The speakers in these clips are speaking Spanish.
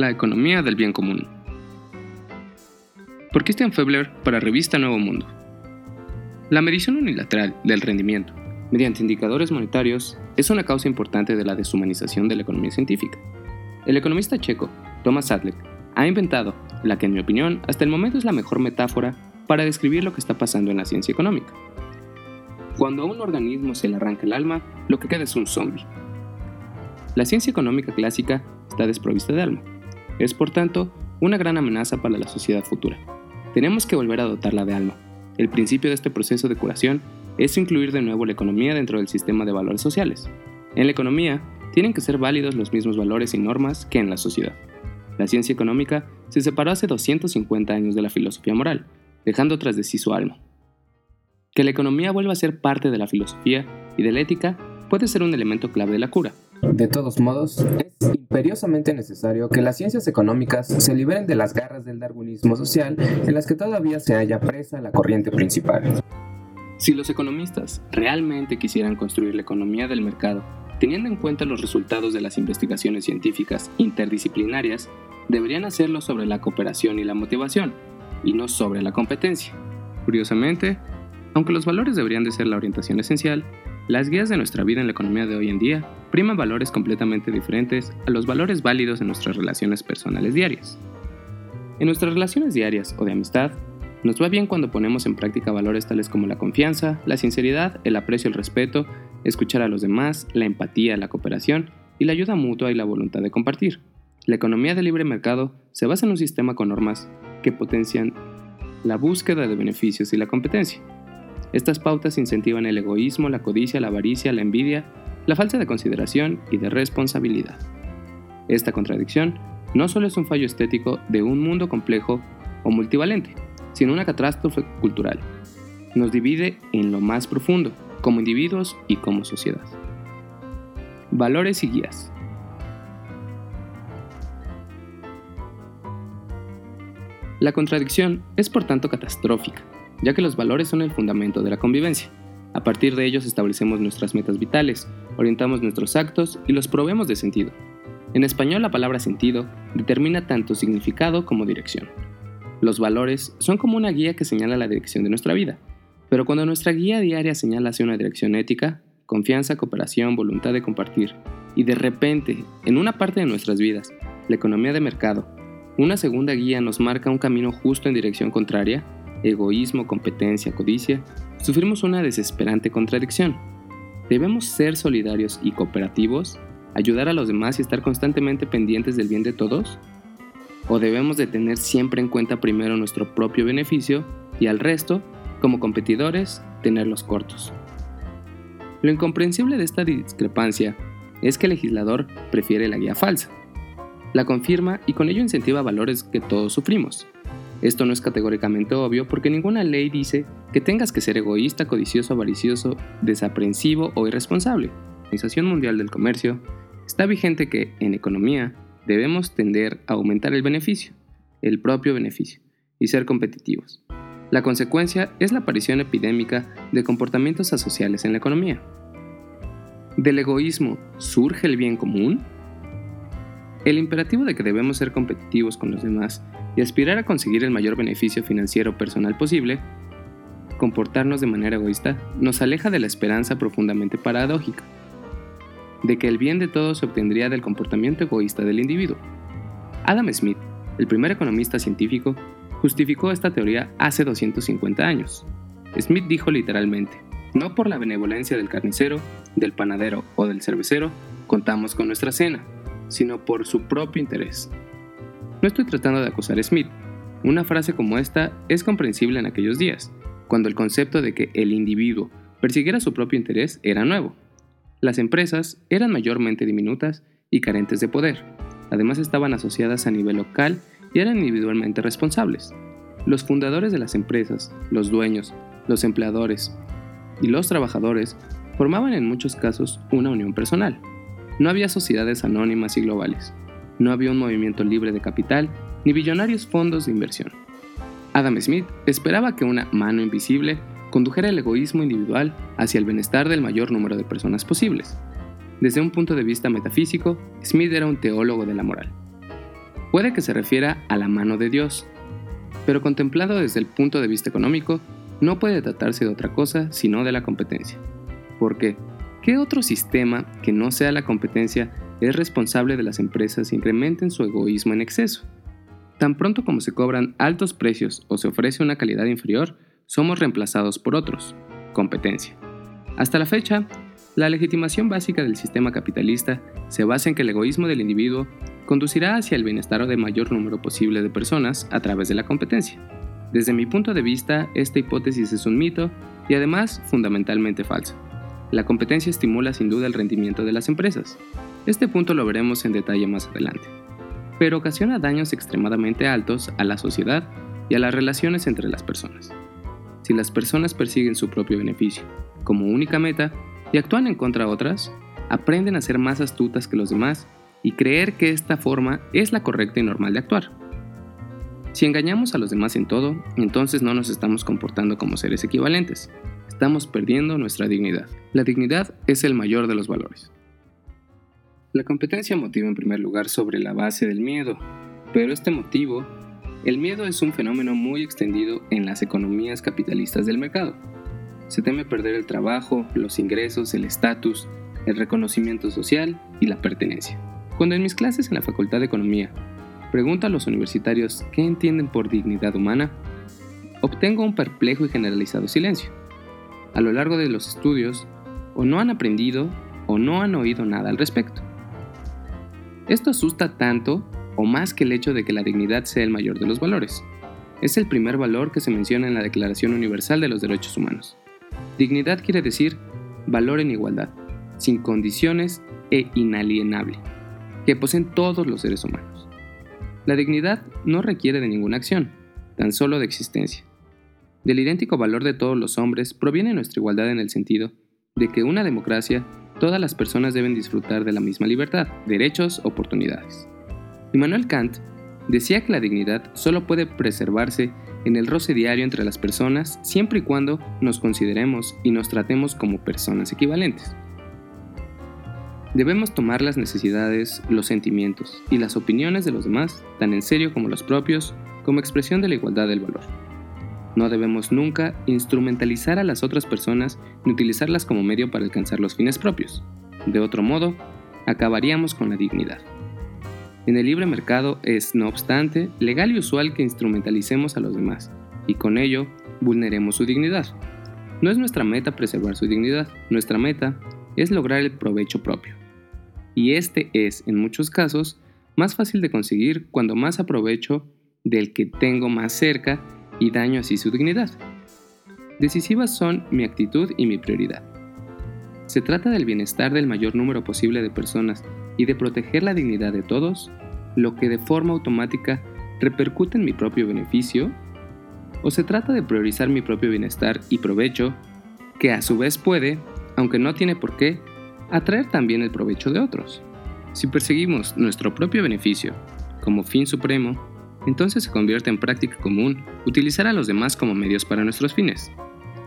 La economía del bien común. Por Christian Febler para Revista Nuevo Mundo. La medición unilateral del rendimiento mediante indicadores monetarios es una causa importante de la deshumanización de la economía científica. El economista checo, Thomas Sadlek, ha inventado la que en mi opinión hasta el momento es la mejor metáfora para describir lo que está pasando en la ciencia económica. Cuando a un organismo se le arranca el alma, lo que queda es un zombie. La ciencia económica clásica está desprovista de alma. Es, por tanto, una gran amenaza para la sociedad futura. Tenemos que volver a dotarla de alma. El principio de este proceso de curación es incluir de nuevo la economía dentro del sistema de valores sociales. En la economía, tienen que ser válidos los mismos valores y normas que en la sociedad. La ciencia económica se separó hace 250 años de la filosofía moral, dejando tras de sí su alma. Que la economía vuelva a ser parte de la filosofía y de la ética puede ser un elemento clave de la cura. De todos modos, es imperiosamente necesario que las ciencias económicas se liberen de las garras del darwinismo social en las que todavía se halla presa la corriente principal. Si los economistas realmente quisieran construir la economía del mercado, teniendo en cuenta los resultados de las investigaciones científicas interdisciplinarias, deberían hacerlo sobre la cooperación y la motivación, y no sobre la competencia. Curiosamente, aunque los valores deberían de ser la orientación esencial, las guías de nuestra vida en la economía de hoy en día priman valores completamente diferentes a los valores válidos en nuestras relaciones personales diarias. En nuestras relaciones diarias o de amistad, nos va bien cuando ponemos en práctica valores tales como la confianza, la sinceridad, el aprecio, el respeto, escuchar a los demás, la empatía, la cooperación y la ayuda mutua y la voluntad de compartir. La economía de libre mercado se basa en un sistema con normas que potencian la búsqueda de beneficios y la competencia. Estas pautas incentivan el egoísmo, la codicia, la avaricia, la envidia, la falta de consideración y de responsabilidad. Esta contradicción no solo es un fallo estético de un mundo complejo o multivalente, sino una catástrofe cultural. Nos divide en lo más profundo, como individuos y como sociedad. Valores y guías. La contradicción es por tanto catastrófica, ya que los valores son el fundamento de la convivencia. A partir de ellos establecemos nuestras metas vitales, orientamos nuestros actos y los probemos de sentido. En español la palabra sentido determina tanto significado como dirección. Los valores son como una guía que señala la dirección de nuestra vida, pero cuando nuestra guía diaria señala hacia una dirección ética, confianza, cooperación, voluntad de compartir, y de repente, en una parte de nuestras vidas, la economía de mercado, una segunda guía nos marca un camino justo en dirección contraria, egoísmo, competencia, codicia, sufrimos una desesperante contradicción. ¿Debemos ser solidarios y cooperativos, ayudar a los demás y estar constantemente pendientes del bien de todos? ¿O debemos de tener siempre en cuenta primero nuestro propio beneficio y al resto, como competidores, tenerlos cortos? Lo incomprensible de esta discrepancia es que el legislador prefiere la guía falsa, la confirma y con ello incentiva valores que todos sufrimos. Esto no es categóricamente obvio porque ninguna ley dice que tengas que ser egoísta, codicioso, avaricioso, desaprensivo o irresponsable. La Organización Mundial del Comercio está vigente que, en economía, debemos tender a aumentar el beneficio, el propio beneficio, y ser competitivos. La consecuencia es la aparición epidémica de comportamientos asociales en la economía. ¿Del egoísmo surge el bien común? El imperativo de que debemos ser competitivos con los demás y aspirar a conseguir el mayor beneficio financiero personal posible, comportarnos de manera egoísta, nos aleja de la esperanza profundamente paradójica, de que el bien de todos se obtendría del comportamiento egoísta del individuo. Adam Smith, el primer economista científico, justificó esta teoría hace 250 años. Smith dijo literalmente, no por la benevolencia del carnicero, del panadero o del cervecero contamos con nuestra cena, sino por su propio interés. No estoy tratando de acusar a Smith. Una frase como esta es comprensible en aquellos días, cuando el concepto de que el individuo persiguiera su propio interés era nuevo. Las empresas eran mayormente diminutas y carentes de poder. Además estaban asociadas a nivel local y eran individualmente responsables. Los fundadores de las empresas, los dueños, los empleadores y los trabajadores formaban en muchos casos una unión personal. No había sociedades anónimas y globales. No había un movimiento libre de capital ni billonarios fondos de inversión. Adam Smith esperaba que una mano invisible condujera el egoísmo individual hacia el bienestar del mayor número de personas posibles. Desde un punto de vista metafísico, Smith era un teólogo de la moral. Puede que se refiera a la mano de Dios, pero contemplado desde el punto de vista económico, no puede tratarse de otra cosa sino de la competencia. ¿Por qué? ¿Qué otro sistema que no sea la competencia es responsable de las empresas incrementen su egoísmo en exceso? Tan pronto como se cobran altos precios o se ofrece una calidad inferior, somos reemplazados por otros, competencia. Hasta la fecha, la legitimación básica del sistema capitalista se basa en que el egoísmo del individuo conducirá hacia el bienestar de mayor número posible de personas a través de la competencia. Desde mi punto de vista, esta hipótesis es un mito y además fundamentalmente falsa. La competencia estimula sin duda el rendimiento de las empresas. Este punto lo veremos en detalle más adelante. Pero ocasiona daños extremadamente altos a la sociedad y a las relaciones entre las personas. Si las personas persiguen su propio beneficio como única meta y actúan en contra de otras, aprenden a ser más astutas que los demás y creer que esta forma es la correcta y normal de actuar. Si engañamos a los demás en todo, entonces no nos estamos comportando como seres equivalentes, estamos perdiendo nuestra dignidad. La dignidad es el mayor de los valores. La competencia motiva en primer lugar sobre la base del miedo, pero este motivo, el miedo es un fenómeno muy extendido en las economías capitalistas del mercado. Se teme perder el trabajo, los ingresos, el estatus, el reconocimiento social y la pertenencia. Cuando en mis clases en la Facultad de Economía pregunto a los universitarios qué entienden por dignidad humana, obtengo un perplejo y generalizado silencio. A lo largo de los estudios, o no han aprendido o no han oído nada al respecto. Esto asusta tanto o más que el hecho de que la dignidad sea el mayor de los valores. Es el primer valor que se menciona en la Declaración Universal de los Derechos Humanos. Dignidad quiere decir valor en igualdad, sin condiciones e inalienable, que poseen todos los seres humanos. La dignidad no requiere de ninguna acción, tan solo de existencia. Del idéntico valor de todos los hombres proviene nuestra igualdad en el sentido de que una democracia, todas las personas deben disfrutar de la misma libertad, derechos, oportunidades. Immanuel Kant decía que la dignidad solo puede preservarse en el roce diario entre las personas siempre y cuando nos consideremos y nos tratemos como personas equivalentes. Debemos tomar las necesidades, los sentimientos y las opiniones de los demás tan en serio como los propios como expresión de la igualdad del valor. No debemos nunca instrumentalizar a las otras personas ni utilizarlas como medio para alcanzar los fines propios. De otro modo, acabaríamos con la dignidad. En el libre mercado es, no obstante, legal y usual que instrumentalicemos a los demás, y con ello vulneremos su dignidad. No es nuestra meta preservar su dignidad, nuestra meta es lograr el provecho propio. Y este es, en muchos casos, más fácil de conseguir cuando más aprovecho del que tengo más cerca y daño así su dignidad. Decisivas son mi actitud y mi prioridad. ¿Se trata del bienestar del mayor número posible de personas y de proteger la dignidad de todos, lo que de forma automática repercute en mi propio beneficio? ¿O se trata de priorizar mi propio bienestar y provecho, que a su vez puede, aunque no tiene por qué, atraer también el provecho de otros? Si perseguimos nuestro propio beneficio como fin supremo, entonces se convierte en práctica común utilizar a los demás como medios para nuestros fines.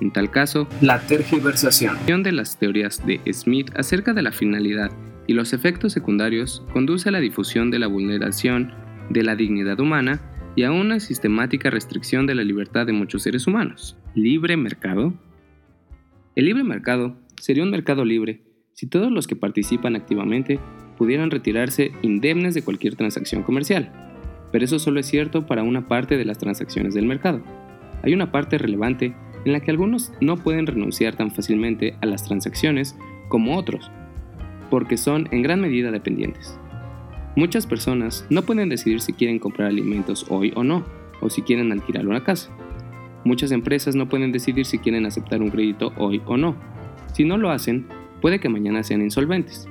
En tal caso, la tergiversación de las teorías de Smith acerca de la finalidad y los efectos secundarios conduce a la difusión de la vulneración de la dignidad humana y a una sistemática restricción de la libertad de muchos seres humanos. ¿Libre mercado? El libre mercado sería un mercado libre si todos los que participan activamente pudieran retirarse indemnes de cualquier transacción comercial pero eso solo es cierto para una parte de las transacciones del mercado. Hay una parte relevante en la que algunos no pueden renunciar tan fácilmente a las transacciones como otros, porque son en gran medida dependientes. Muchas personas no pueden decidir si quieren comprar alimentos hoy o no, o si quieren alquilar una casa. Muchas empresas no pueden decidir si quieren aceptar un crédito hoy o no. Si no lo hacen, puede que mañana sean insolventes.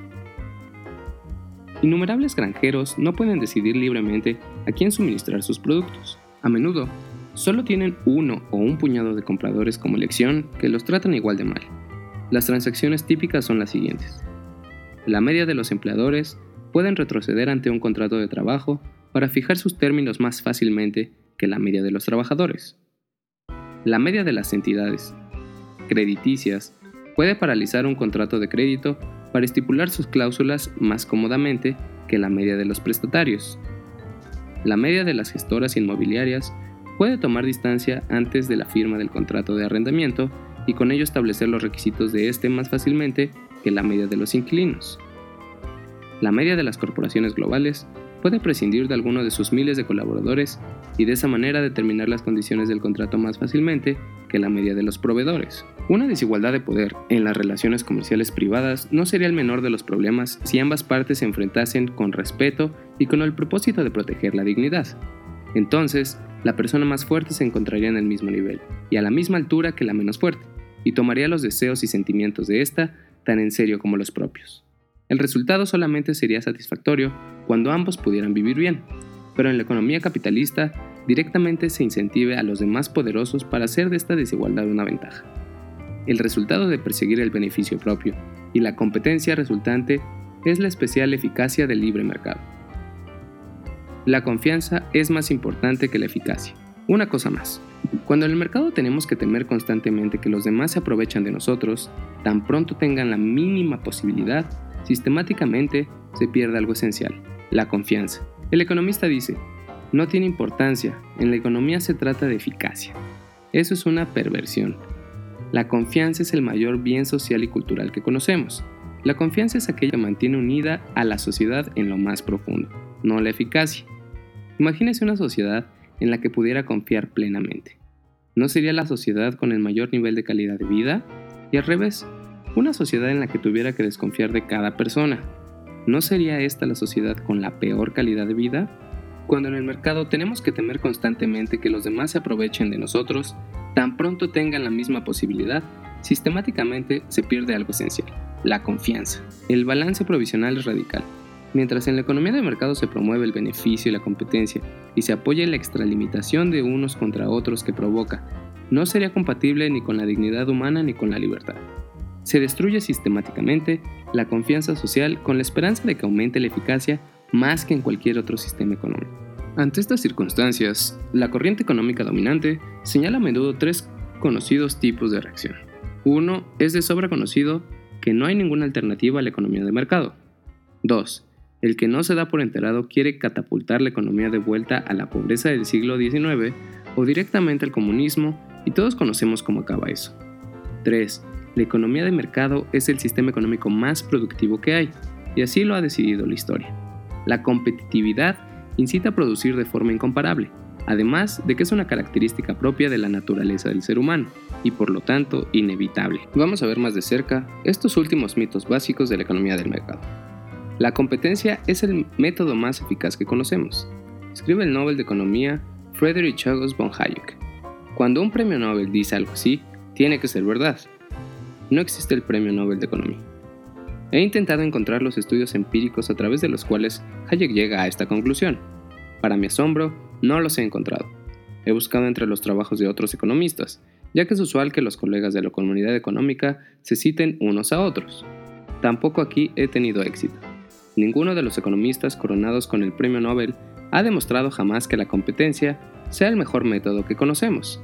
Innumerables granjeros no pueden decidir libremente a quién suministrar sus productos. A menudo, solo tienen uno o un puñado de compradores como elección que los tratan igual de mal. Las transacciones típicas son las siguientes. La media de los empleadores pueden retroceder ante un contrato de trabajo para fijar sus términos más fácilmente que la media de los trabajadores. La media de las entidades crediticias puede paralizar un contrato de crédito para estipular sus cláusulas más cómodamente que la media de los prestatarios. La media de las gestoras inmobiliarias puede tomar distancia antes de la firma del contrato de arrendamiento y con ello establecer los requisitos de este más fácilmente que la media de los inquilinos. La media de las corporaciones globales puede prescindir de alguno de sus miles de colaboradores y de esa manera determinar las condiciones del contrato más fácilmente que la media de los proveedores. Una desigualdad de poder en las relaciones comerciales privadas no sería el menor de los problemas si ambas partes se enfrentasen con respeto y con el propósito de proteger la dignidad. Entonces, la persona más fuerte se encontraría en el mismo nivel y a la misma altura que la menos fuerte, y tomaría los deseos y sentimientos de ésta tan en serio como los propios. El resultado solamente sería satisfactorio cuando ambos pudieran vivir bien, pero en la economía capitalista directamente se incentive a los demás poderosos para hacer de esta desigualdad una ventaja. El resultado de perseguir el beneficio propio y la competencia resultante es la especial eficacia del libre mercado. La confianza es más importante que la eficacia. Una cosa más. Cuando en el mercado tenemos que temer constantemente que los demás se aprovechan de nosotros, tan pronto tengan la mínima posibilidad, sistemáticamente se pierde algo esencial, la confianza. El economista dice, no tiene importancia, en la economía se trata de eficacia. Eso es una perversión. La confianza es el mayor bien social y cultural que conocemos. La confianza es aquella que mantiene unida a la sociedad en lo más profundo, no la eficacia. Imagínese una sociedad en la que pudiera confiar plenamente. ¿No sería la sociedad con el mayor nivel de calidad de vida? Y al revés, una sociedad en la que tuviera que desconfiar de cada persona. ¿No sería esta la sociedad con la peor calidad de vida? Cuando en el mercado tenemos que temer constantemente que los demás se aprovechen de nosotros, tan pronto tengan la misma posibilidad, sistemáticamente se pierde algo esencial, la confianza. El balance provisional es radical. Mientras en la economía de mercado se promueve el beneficio y la competencia y se apoya la extralimitación de unos contra otros que provoca, no sería compatible ni con la dignidad humana ni con la libertad. Se destruye sistemáticamente la confianza social con la esperanza de que aumente la eficacia más que en cualquier otro sistema económico. Ante estas circunstancias, la corriente económica dominante señala a menudo tres conocidos tipos de reacción. Uno es de sobra conocido que no hay ninguna alternativa a la economía de mercado. 2. El que no se da por enterado quiere catapultar la economía de vuelta a la pobreza del siglo XIX o directamente al comunismo y todos conocemos cómo acaba eso. 3 la economía de mercado es el sistema económico más productivo que hay, y así lo ha decidido la historia. La competitividad incita a producir de forma incomparable, además de que es una característica propia de la naturaleza del ser humano, y por lo tanto inevitable. Vamos a ver más de cerca estos últimos mitos básicos de la economía del mercado. La competencia es el método más eficaz que conocemos. Escribe el Nobel de Economía Friedrich August von Hayek. Cuando un premio Nobel dice algo así, tiene que ser verdad, no existe el Premio Nobel de Economía. He intentado encontrar los estudios empíricos a través de los cuales Hayek llega a esta conclusión. Para mi asombro, no los he encontrado. He buscado entre los trabajos de otros economistas, ya que es usual que los colegas de la comunidad económica se citen unos a otros. Tampoco aquí he tenido éxito. Ninguno de los economistas coronados con el premio Nobel ha demostrado jamás que la competencia sea el mejor método que conocemos.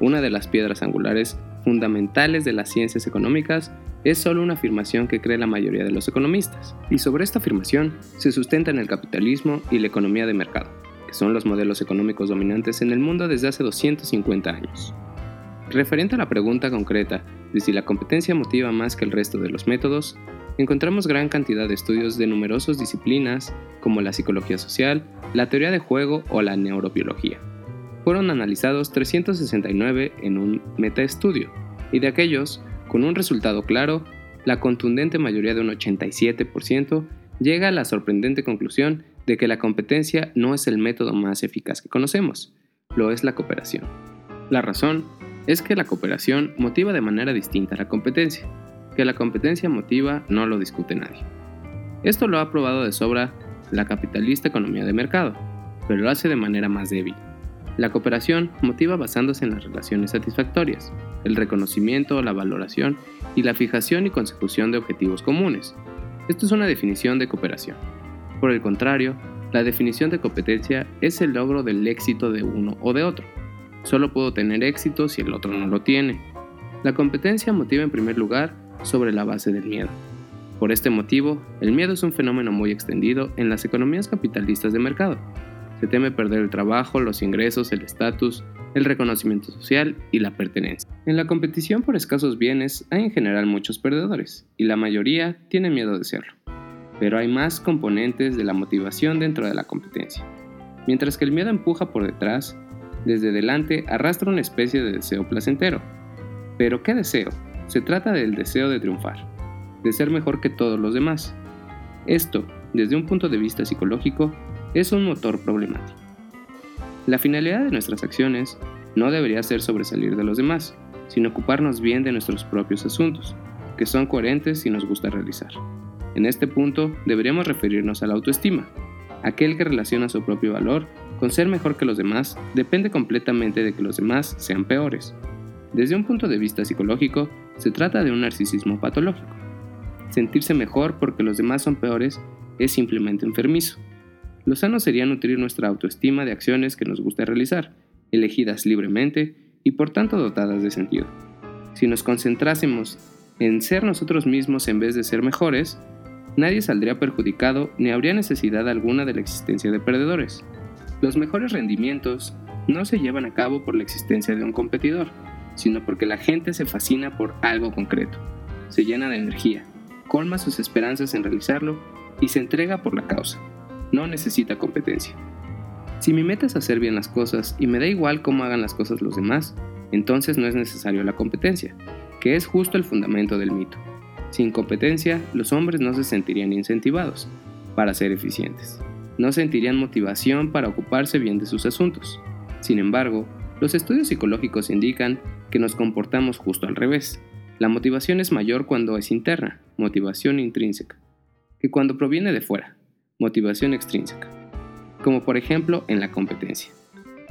Una de las piedras angulares fundamentales de las ciencias económicas es solo una afirmación que cree la mayoría de los economistas, y sobre esta afirmación se sustentan el capitalismo y la economía de mercado, que son los modelos económicos dominantes en el mundo desde hace 250 años. Referente a la pregunta concreta de si la competencia motiva más que el resto de los métodos, encontramos gran cantidad de estudios de numerosas disciplinas como la psicología social, la teoría de juego o la neurobiología fueron analizados 369 en un metaestudio, y de aquellos, con un resultado claro, la contundente mayoría de un 87% llega a la sorprendente conclusión de que la competencia no es el método más eficaz que conocemos, lo es la cooperación. La razón es que la cooperación motiva de manera distinta a la competencia, que la competencia motiva no lo discute nadie. Esto lo ha probado de sobra la capitalista economía de mercado, pero lo hace de manera más débil. La cooperación motiva basándose en las relaciones satisfactorias, el reconocimiento, la valoración y la fijación y consecución de objetivos comunes. Esto es una definición de cooperación. Por el contrario, la definición de competencia es el logro del éxito de uno o de otro. Solo puedo tener éxito si el otro no lo tiene. La competencia motiva en primer lugar sobre la base del miedo. Por este motivo, el miedo es un fenómeno muy extendido en las economías capitalistas de mercado Se teme perder el trabajo, los ingresos, el estatus, el reconocimiento social y la pertenencia. En la competición por escasos bienes hay en general muchos perdedores, y la mayoría tiene miedo de serlo. Pero hay más componentes de la motivación dentro de la competencia. Mientras que el miedo empuja por detrás, desde delante arrastra una especie de deseo placentero. Pero ¿qué deseo? Se trata del deseo de triunfar, de ser mejor que todos los demás. Esto, desde un punto de vista psicológico, es un motor problemático. La finalidad de nuestras acciones no debería ser sobresalir de los demás, sino ocuparnos bien de nuestros propios asuntos, que son coherentes y nos gusta realizar. En este punto deberíamos referirnos a la autoestima. Aquel que relaciona su propio valor con ser mejor que los demás depende completamente de que los demás sean peores. Desde un punto de vista psicológico, se trata de un narcisismo patológico. Sentirse mejor porque los demás son peores es simplemente enfermizo. Lo sano sería nutrir nuestra autoestima de acciones que nos guste realizar, elegidas libremente y por tanto dotadas de sentido. Si nos concentrásemos en ser nosotros mismos en vez de ser mejores, nadie saldría perjudicado ni habría necesidad alguna de la existencia de perdedores. Los mejores rendimientos no se llevan a cabo por la existencia de un competidor, sino porque la gente se fascina por algo concreto, se llena de energía, colma sus esperanzas en realizarlo y se entrega por la causa. No necesita competencia. Si mi meta es hacer bien las cosas y me da igual cómo hagan las cosas los demás, entonces no es necesario la competencia, que es justo el fundamento del mito. Sin competencia, los hombres no se sentirían incentivados para ser eficientes. No sentirían motivación para ocuparse bien de sus asuntos. Sin embargo, los estudios psicológicos indican que nos comportamos justo al revés. La motivación es mayor cuando es interna, motivación intrínseca, que cuando proviene de fuera, motivación extrínseca, como por ejemplo en la competencia.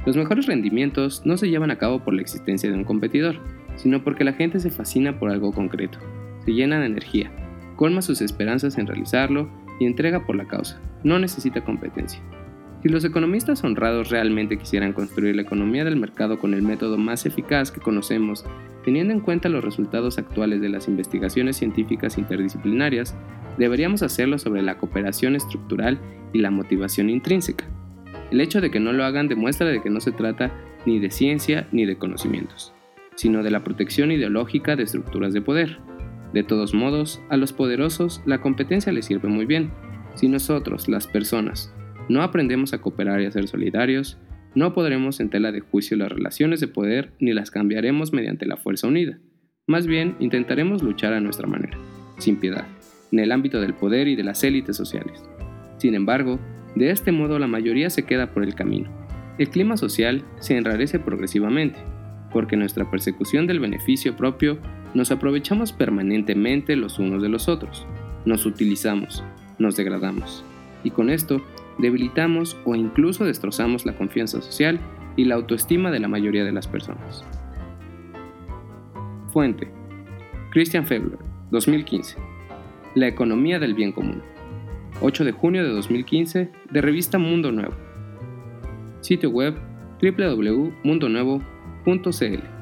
Los mejores rendimientos no se llevan a cabo por la existencia de un competidor, sino porque la gente se fascina por algo concreto, se llena de energía, colma sus esperanzas en realizarlo y entrega por la causa, no necesita competencia. Si los economistas honrados realmente quisieran construir la economía del mercado con el método más eficaz que conocemos, teniendo en cuenta los resultados actuales de las investigaciones científicas interdisciplinarias, deberíamos hacerlo sobre la cooperación estructural y la motivación intrínseca. El hecho de que no lo hagan demuestra de que no se trata ni de ciencia ni de conocimientos, sino de la protección ideológica de estructuras de poder. De todos modos, a los poderosos la competencia les sirve muy bien. Si nosotros, las personas, no aprendemos a cooperar y a ser solidarios, no podremos en tela de juicio las relaciones de poder ni las cambiaremos mediante la fuerza unida. Más bien, intentaremos luchar a nuestra manera, sin piedad, en el ámbito del poder y de las élites sociales. Sin embargo, de este modo la mayoría se queda por el camino. El clima social se enrarece progresivamente, porque nuestra persecución del beneficio propio nos aprovechamos permanentemente los unos de los otros, nos utilizamos, nos degradamos, y con esto debilitamos o incluso destrozamos la confianza social y la autoestima de la mayoría de las personas. Fuente. Christian Febler, 2015. La economía del bien común. 8 de junio de 2015 de revista Mundo Nuevo. Sitio web www.mundonuevo.cl